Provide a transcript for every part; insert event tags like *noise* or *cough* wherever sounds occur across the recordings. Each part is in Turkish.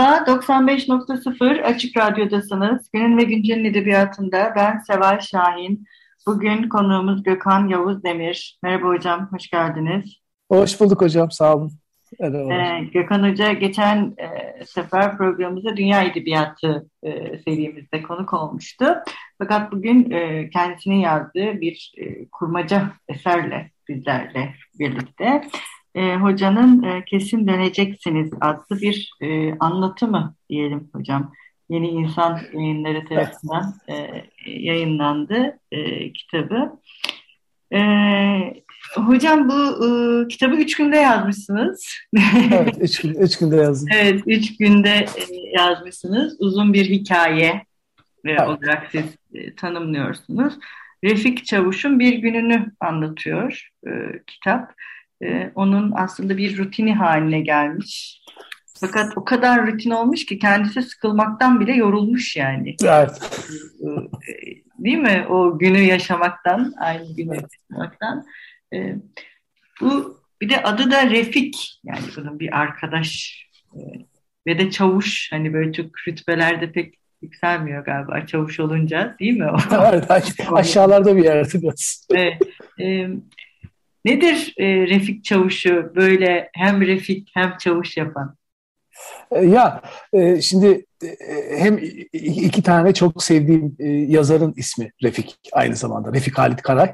Merhaba, 95.0 Açık Radyo'dasınız. Günün ve Güncel'in edebiyatında ben Seval Şahin. Bugün konuğumuz Gökhan Yavuz Demir. Merhaba hocam, hoş geldiniz. Hoş bulduk hocam, sağ olun. Ee, Gökhan Hoca geçen e, sefer programımıza Dünya Edebiyatı e, serimizde konuk olmuştu. Fakat bugün e, kendisinin yazdığı bir e, kurmaca eserle bizlerle birlikte. E, hocanın e, Kesin Döneceksiniz adlı bir e, anlatımı diyelim hocam. Yeni İnsan yayınları tarafından e, yayınlandı e, kitabı. E, hocam bu e, kitabı üç günde yazmışsınız. evet, üç, gün, üç günde yazdım. *laughs* evet, üç günde e, yazmışsınız. Uzun bir hikaye e, evet. olarak siz e, tanımlıyorsunuz. Refik Çavuş'un bir gününü anlatıyor e, kitap. E, onun aslında bir rutini haline gelmiş. Fakat o kadar rutin olmuş ki kendisi sıkılmaktan bile yorulmuş yani. Evet. Değil mi? O günü yaşamaktan, aynı günü yaşamaktan. E, bu bir de adı da Refik. Yani bunun bir arkadaş e, ve de çavuş. Hani böyle çok rütbelerde pek yükselmiyor galiba çavuş olunca değil mi? evet *laughs* aşağılarda bir yerde biraz. Evet. E, nedir e, Refik Çavuş'u böyle hem Refik hem çavuş yapan? Ya e, şimdi e, hem iki tane çok sevdiğim e, yazarın ismi Refik aynı zamanda. Refik Halit Karay.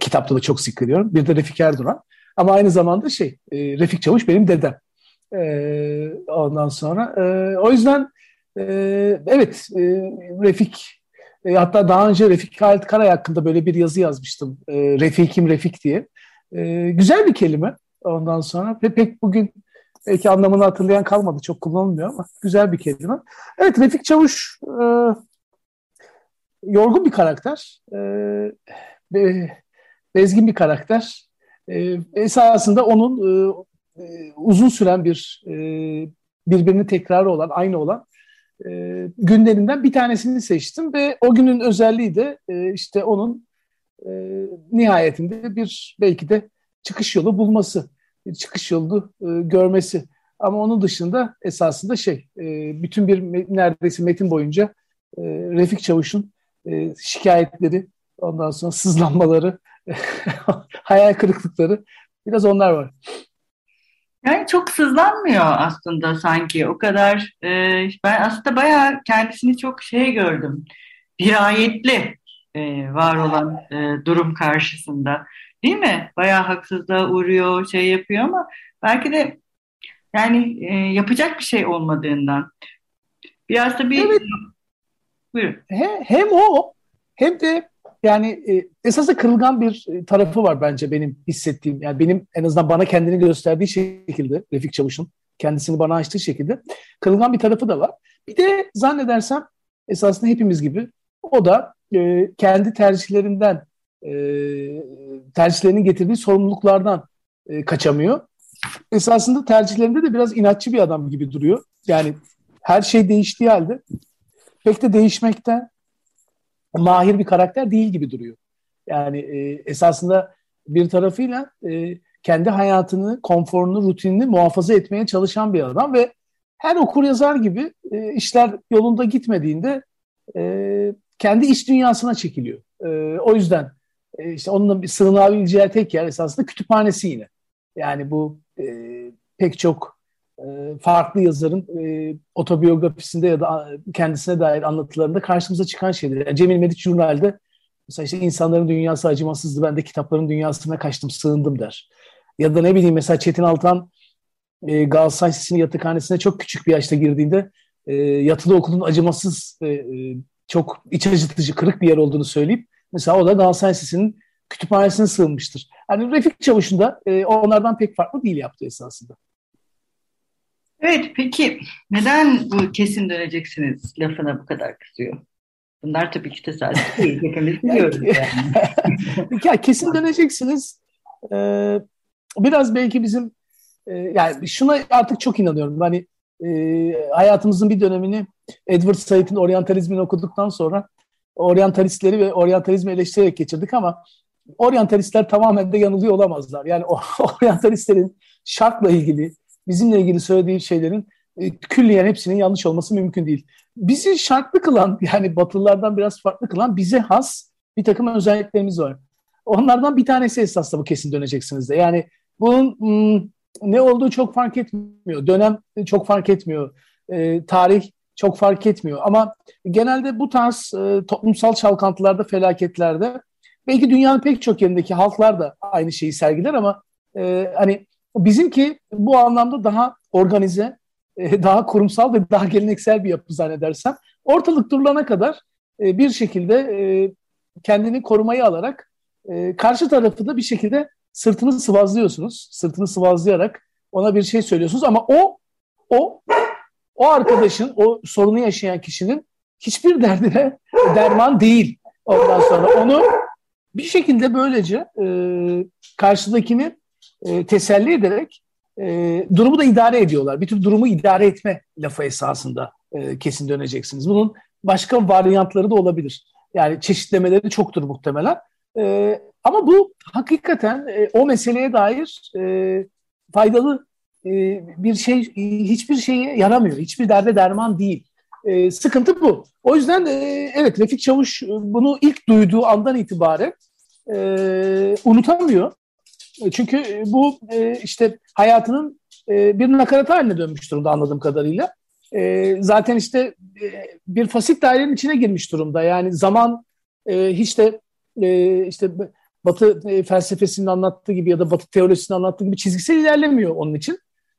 Kitapta da çok sıkılıyorum. Bir de Refik Erduran. Ama aynı zamanda şey Refik Çavuş benim dedem. Ondan sonra o yüzden evet Refik hatta daha önce Refik Halit Karay hakkında böyle bir yazı yazmıştım. Refik'im Refik diye. Güzel bir kelime ondan sonra ve pek bugün Belki anlamını hatırlayan kalmadı. Çok kullanılmıyor ama güzel bir kelime. Evet Refik Çavuş e, yorgun bir karakter. E, bezgin bir karakter. E, esasında onun e, e, uzun süren bir e, birbirini tekrarı olan, aynı olan e, günlerinden bir tanesini seçtim ve o günün özelliği de e, işte onun e, nihayetinde bir belki de çıkış yolu bulması bir çıkış yolu e, görmesi. Ama onun dışında esasında şey, e, bütün bir neredeyse metin boyunca e, Refik Çavuş'un e, şikayetleri, ondan sonra sızlanmaları, *laughs* hayal kırıklıkları biraz onlar var. Yani çok sızlanmıyor aslında sanki. O kadar e, ben aslında bayağı kendisini çok şey gördüm. Dirayetli e, var olan e, durum karşısında. Değil mi? Bayağı haksızlığa uğruyor, şey yapıyor ama belki de yani e, yapacak bir şey olmadığından. Biraz da bir... Evet. Buyurun. Hem o hem de yani e, esasında kırılgan bir e, tarafı var bence benim hissettiğim. Yani benim en azından bana kendini gösterdiği şekilde Refik Çavuş'un kendisini bana açtığı şekilde kırılgan bir tarafı da var. Bir de zannedersem esasında hepimiz gibi o da e, kendi tercihlerinden e, tercihlerinin getirdiği sorumluluklardan e, kaçamıyor. Esasında tercihlerinde de biraz inatçı bir adam gibi duruyor. Yani her şey değiştiği halde pek de değişmekte mahir bir karakter değil gibi duruyor. Yani e, esasında bir tarafıyla e, kendi hayatını, konforunu, rutinini muhafaza etmeye çalışan bir adam ve her okur yazar gibi e, işler yolunda gitmediğinde e, kendi iş dünyasına çekiliyor. E, o yüzden e, işte onunla bir sığınabileceği tek yer esasında kütüphanesi yine. Yani bu e, pek çok farklı yazarın e, otobiyografisinde ya da kendisine dair anlatılarında karşımıza çıkan şeyler. Yani Cemil Meriç Jurnal'de mesela işte insanların dünyası acımasızdı ben de kitapların dünyasına kaçtım sığındım der. Ya da ne bileyim mesela Çetin Altan e, Galatasaray Sisi'nin yatakhanesine çok küçük bir yaşta girdiğinde e, yatılı okulun acımasız e, çok iç acıtıcı, kırık bir yer olduğunu söyleyip Mesela o da Galatasaray Lisesi'nin kütüphanesine sığınmıştır. Yani Refik Çavuş'un da e, onlardan pek farklı değil yaptığı esasında. Evet, peki neden bu kesin döneceksiniz lafına bu kadar kızıyor? Bunlar tabii ki tesadüf değil. Hepimiz biliyoruz *laughs* yani. *laughs* ya, kesin döneceksiniz. Ee, biraz belki bizim e, yani şuna artık çok inanıyorum. Hani e, hayatımızın bir dönemini Edward Said'in oryantalizmini okuduktan sonra oryantalistleri ve oryantalizmi eleştirerek geçirdik ama oryantalistler tamamen de yanılıyor olamazlar. Yani o *laughs* oryantalistlerin şarkla ilgili, bizimle ilgili söylediği şeylerin e, külliyen hepsinin yanlış olması mümkün değil. Bizi şarklı kılan, *laughs* yani Batılılardan biraz farklı kılan bize has bir takım özelliklerimiz var. Onlardan bir tanesi esasında bu kesin döneceksiniz de. Yani bunun hmm, ne olduğu çok fark etmiyor. Dönem çok fark etmiyor. E, tarih çok fark etmiyor. Ama genelde bu tarz e, toplumsal çalkantılarda, felaketlerde belki dünyanın pek çok yerindeki halklar da aynı şeyi sergiler ama e, hani bizimki bu anlamda daha organize, e, daha kurumsal ve daha geleneksel bir yapı zannedersem. Ortalık durulana kadar e, bir şekilde e, kendini korumayı alarak karşı tarafı da bir şekilde sırtını sıvazlıyorsunuz. Sırtını sıvazlayarak ona bir şey söylüyorsunuz ama o o o arkadaşın, o sorunu yaşayan kişinin hiçbir derdine derman değil. Ondan sonra onu bir şekilde böylece e, karşıdakini e, teselli ederek e, durumu da idare ediyorlar. Bir tür durumu idare etme lafı esasında e, kesin döneceksiniz. Bunun başka varyantları da olabilir. Yani çeşitlemeleri çoktur muhtemelen. E, ama bu hakikaten e, o meseleye dair e, faydalı e, bir şey, hiçbir şeye yaramıyor. Hiçbir derde derman değil. E, sıkıntı bu. O yüzden e, evet Refik Çavuş bunu ilk duyduğu andan itibaren e, unutamıyor. Çünkü bu e, işte hayatının e, bir nakarat haline dönmüş durumda anladığım kadarıyla. E, zaten işte e, bir fasit dairenin içine girmiş durumda. Yani zaman e, hiç de e, işte Batı e, felsefesinin anlattığı gibi ya da Batı teorisinin anlattığı gibi çizgisel ilerlemiyor onun için.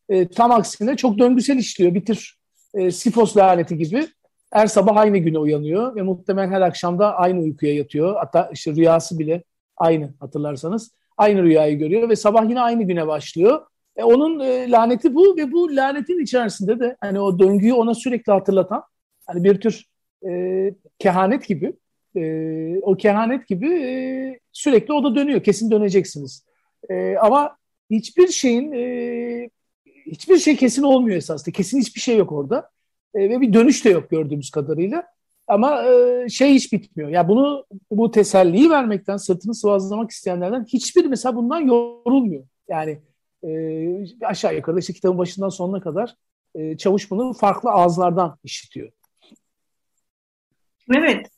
E, tam aksine çok döngüsel işliyor. Bir tür e, Sifos laneti gibi her sabah aynı güne uyanıyor ve muhtemelen her akşam da aynı uykuya yatıyor. Hatta işte rüyası bile aynı hatırlarsanız. Aynı rüyayı görüyor ve sabah yine aynı güne başlıyor. E, onun e, laneti bu ve bu lanetin içerisinde de hani o döngüyü ona sürekli hatırlatan hani bir tür e, kehanet gibi e, o kehanet gibi e, sürekli o da dönüyor. Kesin döneceksiniz. E, ama hiçbir şeyin e, hiçbir şey kesin olmuyor esasında. Kesin hiçbir şey yok orada. E, ve bir dönüş de yok gördüğümüz kadarıyla. Ama e, şey hiç bitmiyor. Ya bunu bu teselliyi vermekten, sırtını sıvazlamak isteyenlerden hiçbir mesela bundan yorulmuyor. Yani e, aşağı yukarı işte kitabın başından sonuna kadar e, çavuş bunu farklı ağızlardan işitiyor. Evet,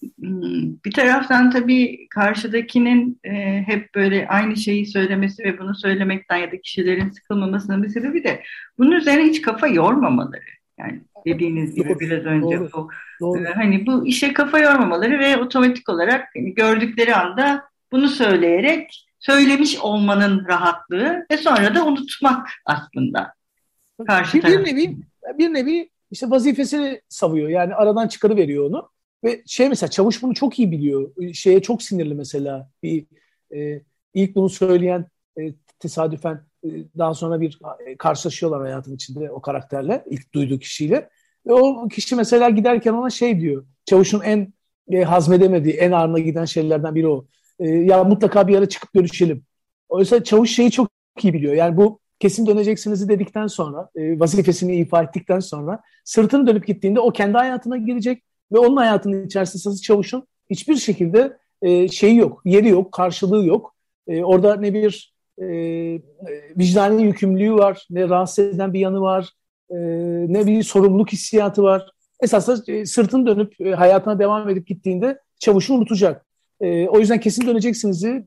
bir taraftan tabii karşıdakinin e, hep böyle aynı şeyi söylemesi ve bunu söylemekten ya da kişilerin sıkılmamasının bir sebebi de bunun üzerine hiç kafa yormamaları. Yani dediğiniz gibi doğru, biraz önce doğru, bu doğru. E, hani bu işe kafa yormamaları ve otomatik olarak hani gördükleri anda bunu söyleyerek söylemiş olmanın rahatlığı ve sonra da unutmak aslında. Karşı bir, bir nevi bir nevi işte vazifesini savuyor. Yani aradan çıkarıveriyor onu. Ve şey mesela Çavuş bunu çok iyi biliyor. Şeye çok sinirli mesela. Bir e, ilk bunu söyleyen e, tesadüfen e, daha sonra bir e, karşılaşıyorlar hayatın içinde o karakterle, ilk duyduğu kişiyle. Ve o kişi mesela giderken ona şey diyor. Çavuş'un en e, hazmedemediği, en ağrına giden şeylerden biri o. E, ya mutlaka bir ara çıkıp görüşelim. Oysa Çavuş şeyi çok iyi biliyor. Yani bu kesin döneceksiniz dedikten sonra, e, vazifesini ifa ettikten sonra sırtını dönüp gittiğinde o kendi hayatına girecek ve onun hayatının içerisinde Çavuş'un hiçbir şekilde e, şeyi yok, yeri yok, karşılığı yok. E, orada ne bir e, vicdani yükümlülüğü var, ne rahatsız eden bir yanı var, e, ne bir sorumluluk hissiyatı var. Esasında e, sırtını dönüp e, hayatına devam edip gittiğinde Çavuş'u unutacak. E, o yüzden kesin döneceksiniz e,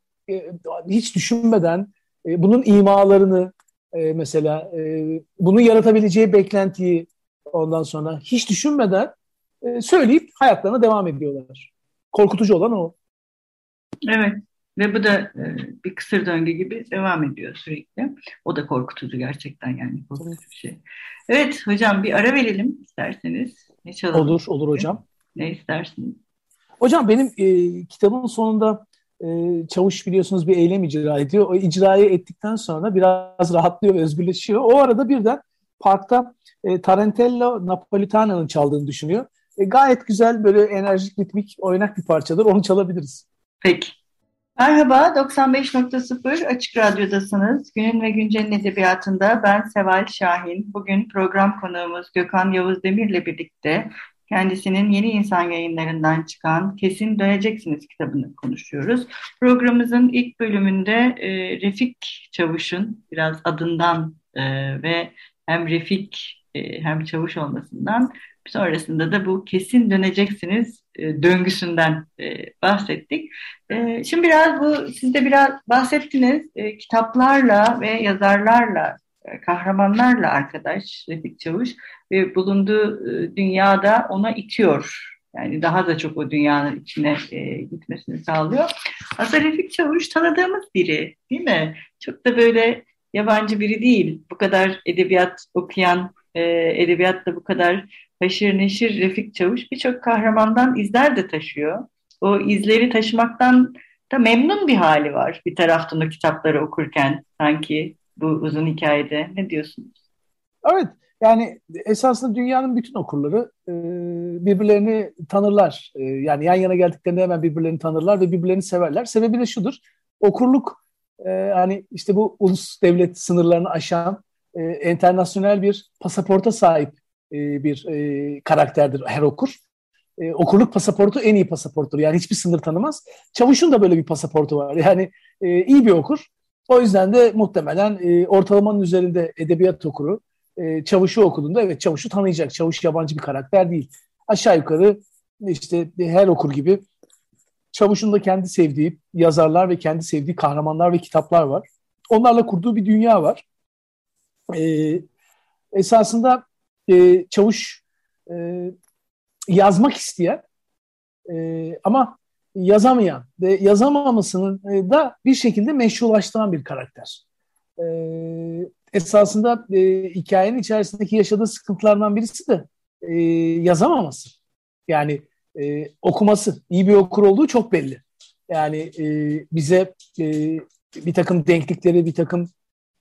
hiç düşünmeden e, bunun imalarını e, mesela e, bunu yaratabileceği beklentiyi ondan sonra hiç düşünmeden e, söyleyip hayatlarına devam ediyorlar. Korkutucu olan o. Evet. Ve bu da e, bir kısır döngü gibi devam ediyor sürekli. O da korkutucu gerçekten yani korkutucu bir şey. Evet hocam bir ara verelim isterseniz. Ne çalalım? Olur, olur hocam. Ne istersiniz? Hocam benim e, kitabın sonunda e, çavuş biliyorsunuz bir eylem icra ediyor. O icrayı ettikten sonra biraz rahatlıyor ve özgürleşiyor. O arada birden parkta e, Tarantello Napolitano'nun çaldığını düşünüyor. E, gayet güzel böyle enerjik, ritmik, oynak bir parçadır. Onu çalabiliriz. Peki. Merhaba, 95.0 Açık Radyo'dasınız. Günün ve Güncel'in edebiyatında ben Seval Şahin. Bugün program konuğumuz Gökhan Yavuz Demir'le birlikte kendisinin Yeni İnsan yayınlarından çıkan Kesin Döneceksiniz kitabını konuşuyoruz. Programımızın ilk bölümünde e, Refik Çavuş'un biraz adından e, ve hem Refik e, hem Çavuş olmasından sonrasında da bu kesin döneceksiniz e, döngüsünden e, bahsettik. E, şimdi biraz bu siz de biraz bahsettiniz kitaplarla ve yazarlarla kahramanlarla arkadaş Refik Çavuş ve bulunduğu dünyada ona itiyor. Yani daha da çok o dünyanın içine e, gitmesini sağlıyor. Aslında Refik Çavuş tanıdığımız biri değil mi? Çok da böyle yabancı biri değil. Bu kadar edebiyat okuyan, e, edebiyatta bu kadar haşır neşir Refik Çavuş birçok kahramandan izler de taşıyor. O izleri taşımaktan da memnun bir hali var bir taraftan o kitapları okurken sanki bu uzun hikayede. Ne diyorsunuz? Evet. Yani esasında dünyanın bütün okurları e, birbirlerini tanırlar. E, yani yan yana geldiklerinde hemen birbirlerini tanırlar ve birbirlerini severler. Sebebi de şudur. Okurluk e, hani işte bu ulus devlet sınırlarını aşan e, bir pasaporta sahip e, bir e, karakterdir her okur. E, okurluk pasaportu en iyi pasaporttur. Yani hiçbir sınır tanımaz. Çavuş'un da böyle bir pasaportu var. *laughs* Yani iyi bir okur. O yüzden de muhtemelen ortalamanın üzerinde edebiyat okuru Çavuş'u okuduğunda evet Çavuş'u tanıyacak. Çavuş yabancı bir karakter değil. Aşağı yukarı işte her okur gibi Çavuş'un da kendi sevdiği yazarlar ve kendi sevdiği kahramanlar ve kitaplar var. Onlarla kurduğu bir dünya var. E, esasında e, Çavuş e, yazmak isteyen e, ama yazamayan ve yazamamasını e, da bir şekilde meşrulaştıran bir karakter. E, esasında e, hikayenin içerisindeki yaşadığı sıkıntılardan birisi de e, yazamaması. Yani e, okuması, iyi bir okur olduğu çok belli. Yani e, bize e, bir takım denklikleri, bir takım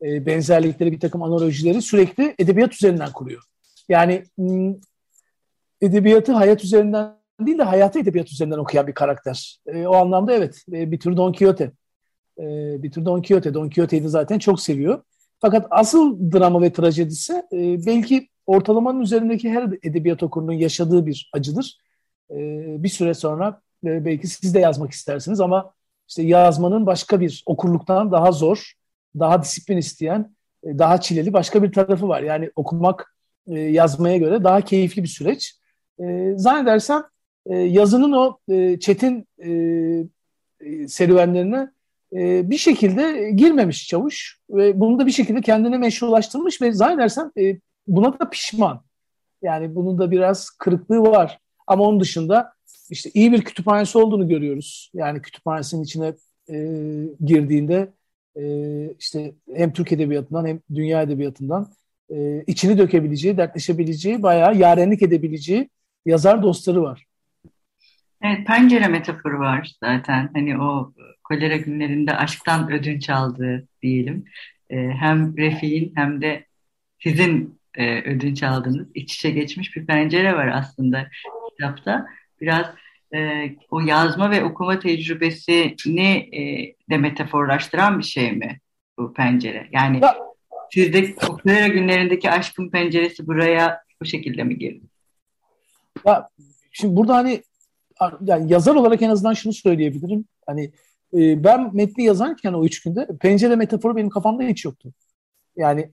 e, benzerlikleri, bir takım analojileri sürekli edebiyat üzerinden kuruyor. Yani edebiyatı hayat üzerinden değil de hayatı edebiyat üzerinden okuyan bir karakter. E, o anlamda evet e, bir tür Don Quixote. E, bir tür Don Quixote. Don Quixote'yi de zaten çok seviyor. Fakat asıl drama ve trajedisi e, belki ortalamanın üzerindeki her edebiyat okurunun yaşadığı bir acıdır. E, bir süre sonra e, belki siz de yazmak istersiniz ama işte yazmanın başka bir okurluktan daha zor, daha disiplin isteyen, e, daha çileli başka bir tarafı var. Yani okumak e, yazmaya göre daha keyifli bir süreç. E, zannedersem e, yazının o çetin e, serüvenlerine bir şekilde girmemiş Çavuş ve bunu da bir şekilde kendine meşrulaştırmış ve zannedersem buna da pişman. Yani bunun da biraz kırıklığı var. Ama onun dışında işte iyi bir kütüphanesi olduğunu görüyoruz. Yani kütüphanesinin içine girdiğinde işte hem Türk edebiyatından hem dünya edebiyatından e, içini dökebileceği, dertleşebileceği, bayağı yarenlik edebileceği yazar dostları var. Evet, pencere metaforu var zaten. Hani o kolera günlerinde aşktan ödünç aldığı diyelim. E, hem Refik'in hem de sizin e, ödünç aldığınız iç içe geçmiş bir pencere var aslında kitapta. Biraz e, o yazma ve okuma tecrübesini e, de metaforlaştıran bir şey mi bu pencere? Yani ya, sizde kolera günlerindeki aşkın penceresi buraya bu şekilde mi girdi? Ya, şimdi burada hani yani yazar olarak en azından şunu söyleyebilirim. Hani e, ben metni yazarken o üç günde pencere metaforu benim kafamda hiç yoktu. Yani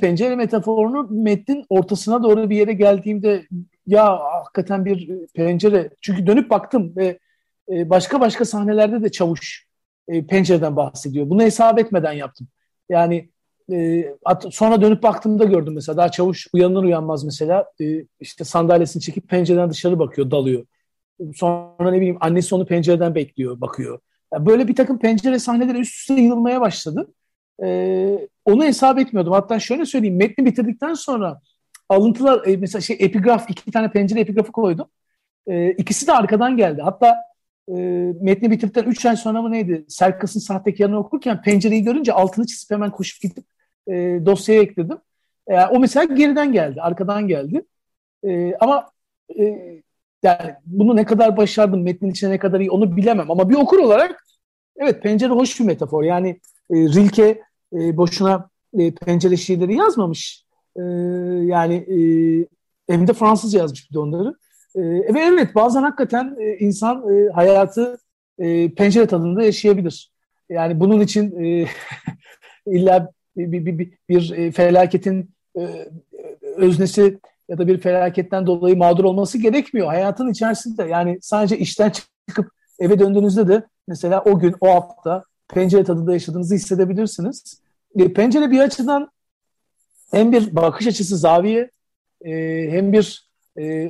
pencere metaforunu metnin ortasına doğru bir yere geldiğimde ya hakikaten bir pencere çünkü dönüp baktım ve e, başka başka sahnelerde de çavuş e, pencereden bahsediyor. Bunu hesap etmeden yaptım. Yani e, sonra dönüp baktığımda gördüm mesela daha çavuş uyanır uyanmaz mesela e, işte sandalyesini çekip pencereden dışarı bakıyor dalıyor. Sonra ne bileyim annesi onu pencereden bekliyor bakıyor. Yani böyle bir takım pencere sahneleri üst üste yığılmaya başladı. E, onu hesap etmiyordum. Hatta şöyle söyleyeyim metni bitirdikten sonra alıntılar e, mesela şey epigraf iki tane pencere epigrafı koydum. E, ikisi de arkadan geldi. Hatta e, metni bitirdikten 3 ay sonra mı neydi? Serkas'ın sahtekarını okurken pencereyi görünce altını çizip hemen koşup gidip e, dosyaya ekledim. E, o mesela geriden geldi, arkadan geldi. E, ama e, yani bunu ne kadar başardım, metnin içine ne kadar iyi onu bilemem. Ama bir okur olarak evet pencere hoş bir metafor. Yani e, Rilke e, boşuna e, pencere şiirleri yazmamış. E, yani e, hem de Fransızca yazmış bir de onları. E, ve evet bazen hakikaten e, insan e, hayatı e, pencere tadında yaşayabilir. Yani bunun için e, *laughs* illa bir, bir, bir, bir e, felaketin e, öznesi ya da bir felaketten dolayı mağdur olması gerekmiyor. Hayatın içerisinde yani sadece işten çıkıp eve döndüğünüzde de mesela o gün, o hafta pencere tadında yaşadığınızı hissedebilirsiniz. E, pencere bir açıdan hem bir bakış açısı zaviye hem bir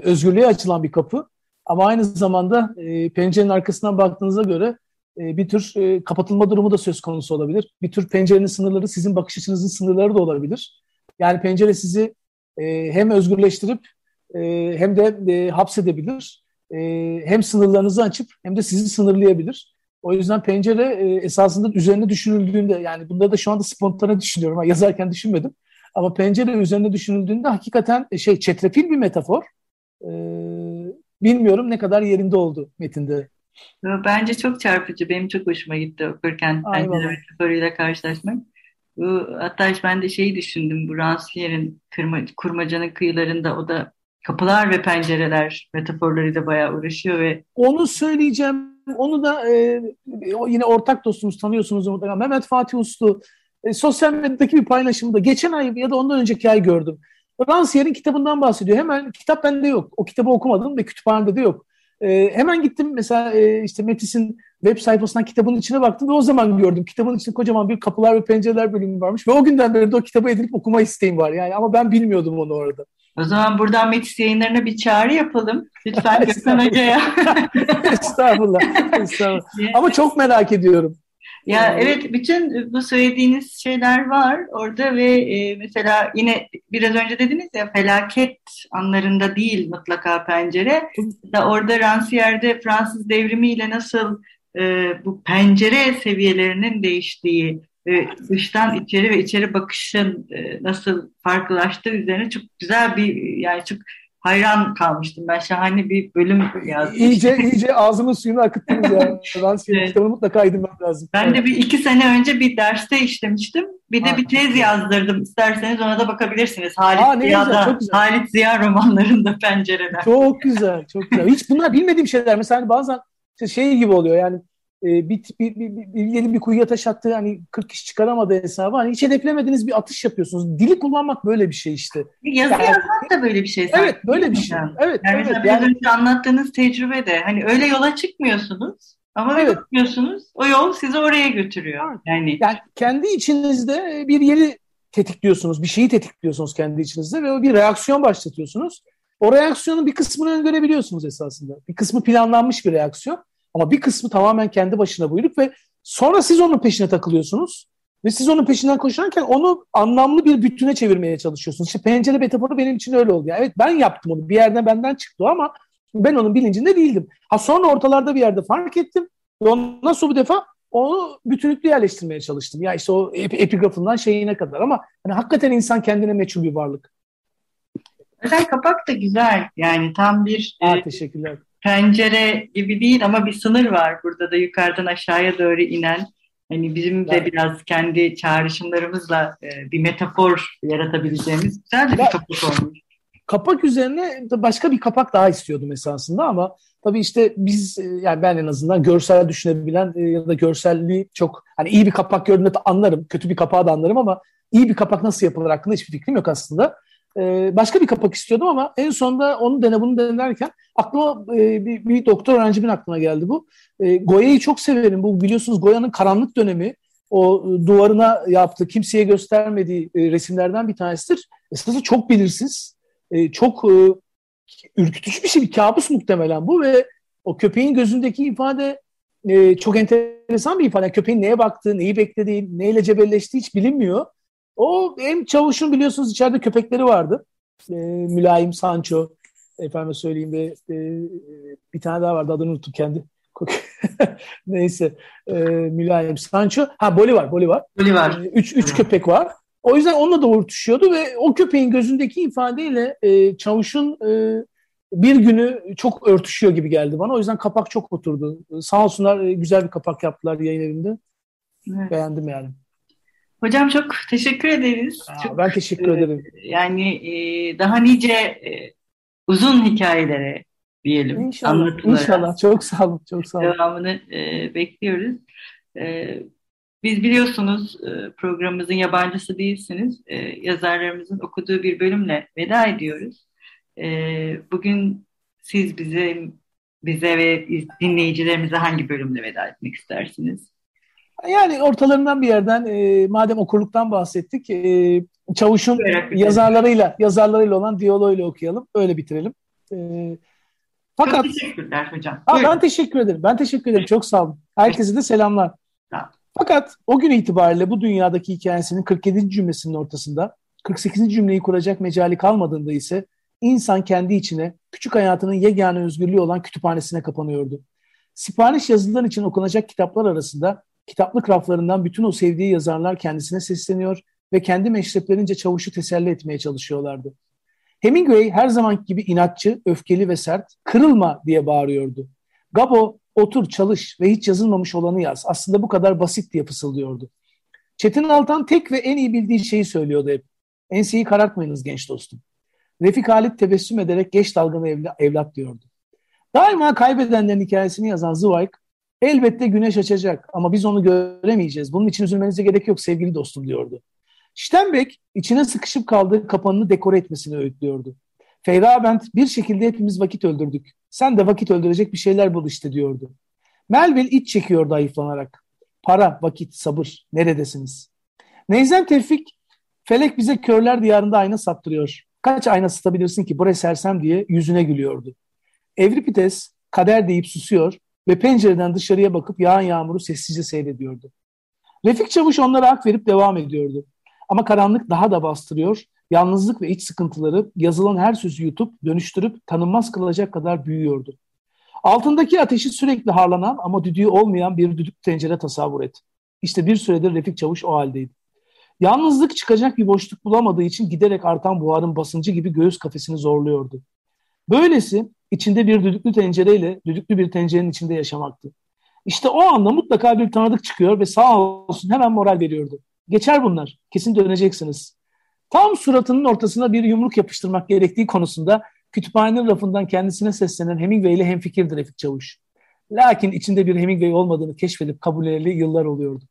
özgürlüğe açılan bir kapı ama aynı zamanda pencerenin arkasından baktığınıza göre e, bir tür e, kapatılma durumu da söz konusu olabilir. Bir tür pencerenin sınırları sizin bakış açınızın sınırları da olabilir. Yani pencere sizi e, hem özgürleştirip hem de e, hapsedebilir. Hem sınırlarınızı açıp hem de sizi sınırlayabilir. O yüzden pencere esasında üzerine düşünüldüğünde yani bunları da şu anda spontane düşünüyorum. Yazarken düşünmedim. Ama pencere üzerine düşünüldüğünde hakikaten şey çetrefil bir metafor. Bilmiyorum ne kadar yerinde oldu metinde. Bence çok çarpıcı. Benim çok hoşuma gitti okurken pencere metaforuyla karşılaşmak. Bu, hatta ben de şeyi düşündüm. Bu Rancière'in kurmacanın kıyılarında o da kapılar ve pencereler metaforlarıyla bayağı uğraşıyor ve onu söyleyeceğim. Onu da e, yine ortak dostumuz tanıyorsunuz mutlaka. Mehmet Fatih Uslu e, sosyal medyadaki bir paylaşımda geçen ay ya da ondan önceki ay gördüm. Rancière'in kitabından bahsediyor. Hemen kitap bende yok. O kitabı okumadım ve kütüphanede de yok. E, hemen gittim mesela e, işte Metis'in web sayfasından kitabın içine baktım ve o zaman gördüm. Kitabın içinde kocaman bir kapılar ve pencereler bölümü varmış ve o günden beri de o kitabı edinip okuma isteğim var yani ama ben bilmiyordum onu orada. O zaman buradan Metis yayınlarına bir çağrı yapalım. Lütfen *laughs* Gökhan Hoca'ya. estağfurullah. estağfurullah. *laughs* Ama çok merak ediyorum. Ya evet bütün bu söylediğiniz şeyler var orada ve e, mesela yine biraz önce dediniz ya felaket anlarında değil mutlaka pencere. Da orada Rancière'de Fransız devrimiyle nasıl e, bu pencere seviyelerinin değiştiği, e, dıştan içeri ve içeri bakışın e, nasıl farklılaştığı üzerine çok güzel bir yani çok hayran kalmıştım. Ben şahane bir bölüm yazdım. İyice iyice ağzımın suyunu akıttınız ya. *laughs* Ben evet. kitabını mutlaka edinmem lazım. Ben de bir iki sene önce bir derste işlemiştim. Bir de ha. bir tez yazdırdım. İsterseniz ona da bakabilirsiniz. Halit Aa, Ziya'da, Halit Ziya romanlarında pencereler. Çok güzel, çok güzel. Hiç bunlar bilmediğim şeyler. Mesela hani bazen şey gibi oluyor yani e, bir, bir, bir, bir, bir, bir kuyuya taş attı hani 40 kişi çıkaramadı hesabı. Hani hiç hedeflemediğiniz bir atış yapıyorsunuz. Dili kullanmak böyle bir şey işte. Yazı yani, yazmak da böyle bir şey. Evet böyle bir şey. Evet, yani evet, biraz yani, önce anlattığınız tecrübe de hani öyle yola çıkmıyorsunuz ama evet. bakıyorsunuz o yol sizi oraya götürüyor. Yani, yani kendi içinizde bir yeri tetikliyorsunuz, bir şeyi tetikliyorsunuz kendi içinizde ve o bir reaksiyon başlatıyorsunuz. O reaksiyonun bir kısmını öngörebiliyorsunuz esasında. Bir kısmı planlanmış bir reaksiyon. Ama bir kısmı tamamen kendi başına buyruk ve sonra siz onun peşine takılıyorsunuz. Ve siz onun peşinden koşarken onu anlamlı bir bütüne çevirmeye çalışıyorsunuz. İşte pencere metaforu benim için öyle oldu. Yani evet ben yaptım onu. Bir yerden benden çıktı ama ben onun bilincinde değildim. Ha sonra ortalarda bir yerde fark ettim. Ve ondan sonra bu defa onu bütünlüklü yerleştirmeye çalıştım. Ya işte o epigrafından şeyine kadar ama hani hakikaten insan kendine meçhul bir varlık. Özel kapak da güzel. Yani tam bir... Ha, e, teşekkürler pencere gibi değil ama bir sınır var burada da yukarıdan aşağıya doğru inen. Hani bizim de biraz kendi çağrışımlarımızla e, bir metafor yaratabileceğimiz güzel bir kapak olmuş. Kapak üzerine başka bir kapak daha istiyordum esasında ama tabii işte biz e, yani ben en azından görsel düşünebilen e, ya da görselliği çok hani iyi bir kapak gördüğümde anlarım, kötü bir kapağı da anlarım ama iyi bir kapak nasıl yapılır hakkında hiçbir fikrim yok aslında. Başka bir kapak istiyordum ama en sonunda onu dene bunu denerken Aklıma e, bir, bir doktor öğrencimin aklına geldi bu. E, Goya'yı çok severim. Bu biliyorsunuz Goya'nın karanlık dönemi o duvarına yaptığı, kimseye göstermediği e, resimlerden bir tanesidir. Esasında çok belirsiz, e, çok e, ürkütücü bir şey, bir kabus muhtemelen bu ve o köpeğin gözündeki ifade e, çok enteresan bir ifade. Köpeğin neye baktığı, neyi beklediği, neyle cebelleştiği hiç bilinmiyor. O hem çavuşun biliyorsunuz içeride köpekleri vardı. E, mülayim, Sancho, efendim söyleyeyim ve e, bir tane daha vardı adını unuttum kendi. *laughs* Neyse. E, mülayim. Sancho. Ha Bolivar. Bolivar. Bolivar. E, üç, üç köpek var. O yüzden onunla da örtüşüyordu ve o köpeğin gözündeki ifadeyle e, çavuşun e, bir günü çok örtüşüyor gibi geldi bana. O yüzden kapak çok oturdu. Sağ olsunlar e, güzel bir kapak yaptılar yayın evinde. Evet. Beğendim yani. Hocam çok teşekkür ederiz. Aa, çok, ben teşekkür e, ederim. Yani e, daha nice e, uzun hikayelere diyelim. İnşallah. İnşallah. Çok sağ olun. Çok sağ olun. Devamını e, bekliyoruz. E, biz biliyorsunuz e, programımızın yabancısı değilsiniz. E, yazarlarımızın okuduğu bir bölümle veda ediyoruz. E, bugün siz bize bize ve dinleyicilerimize hangi bölümle veda etmek istersiniz? Yani ortalarından bir yerden e, madem okurluktan bahsettik e, Çavuş'un yazarlarıyla yazarlarıyla olan diyaloğuyla okuyalım. Öyle bitirelim. E, fakat, Çok teşekkürler hocam. Aa, ben teşekkür ederim. Ben teşekkür ederim. Çok sağ olun. Herkese de selamlar. Fakat o gün itibariyle bu dünyadaki hikayesinin 47. cümlesinin ortasında 48. cümleyi kuracak mecali kalmadığında ise insan kendi içine küçük hayatının yegane özgürlüğü olan kütüphanesine kapanıyordu. Sipariş yazılar için okunacak kitaplar arasında kitaplık raflarından bütün o sevdiği yazarlar kendisine sesleniyor ve kendi meşreplerince çavuşu teselli etmeye çalışıyorlardı. Hemingway her zaman gibi inatçı, öfkeli ve sert, kırılma diye bağırıyordu. Gabo otur çalış ve hiç yazılmamış olanı yaz. Aslında bu kadar basit diye fısıldıyordu. Çetin Altan tek ve en iyi bildiği şeyi söylüyordu hep. Enseyi karartmayınız genç dostum. Refik Halit tebessüm ederek geç dalgalı evlat diyordu. Daima kaybedenlerin hikayesini yazan Zweig, elbette güneş açacak ama biz onu göremeyeceğiz. Bunun için üzülmenize gerek yok sevgili dostum diyordu. Steinbeck içine sıkışıp kaldığı kapanını dekore etmesini öğütlüyordu. Feyerabend bir şekilde hepimiz vakit öldürdük. Sen de vakit öldürecek bir şeyler bul işte diyordu. Melville iç çekiyordu ayıflanarak. Para, vakit, sabır, neredesiniz? Neyzen Tevfik, felek bize körler diyarında ayna sattırıyor. Kaç ayna satabilirsin ki buraya sersem diye yüzüne gülüyordu. Evripides kader deyip susuyor ve pencereden dışarıya bakıp yağan yağmuru sessizce seyrediyordu. Refik Çavuş onlara hak verip devam ediyordu. Ama karanlık daha da bastırıyor, yalnızlık ve iç sıkıntıları yazılan her sözü yutup dönüştürüp tanınmaz kılacak kadar büyüyordu. Altındaki ateşi sürekli harlanan ama düdüğü olmayan bir düdük tencere tasavvur et. İşte bir süredir Refik Çavuş o haldeydi. Yalnızlık çıkacak bir boşluk bulamadığı için giderek artan buharın basıncı gibi göğüs kafesini zorluyordu. Böylesi içinde bir düdüklü tencereyle düdüklü bir tencerenin içinde yaşamaktı. İşte o anda mutlaka bir tanıdık çıkıyor ve sağ olsun hemen moral veriyordu. Geçer bunlar. Kesin döneceksiniz. Tam suratının ortasına bir yumruk yapıştırmak gerektiği konusunda kütüphanenin rafından kendisine seslenen Hemingway ile hemfikirdi Refik Çavuş. Lakin içinde bir Hemingway olmadığını keşfedip kabulleri yıllar oluyordu.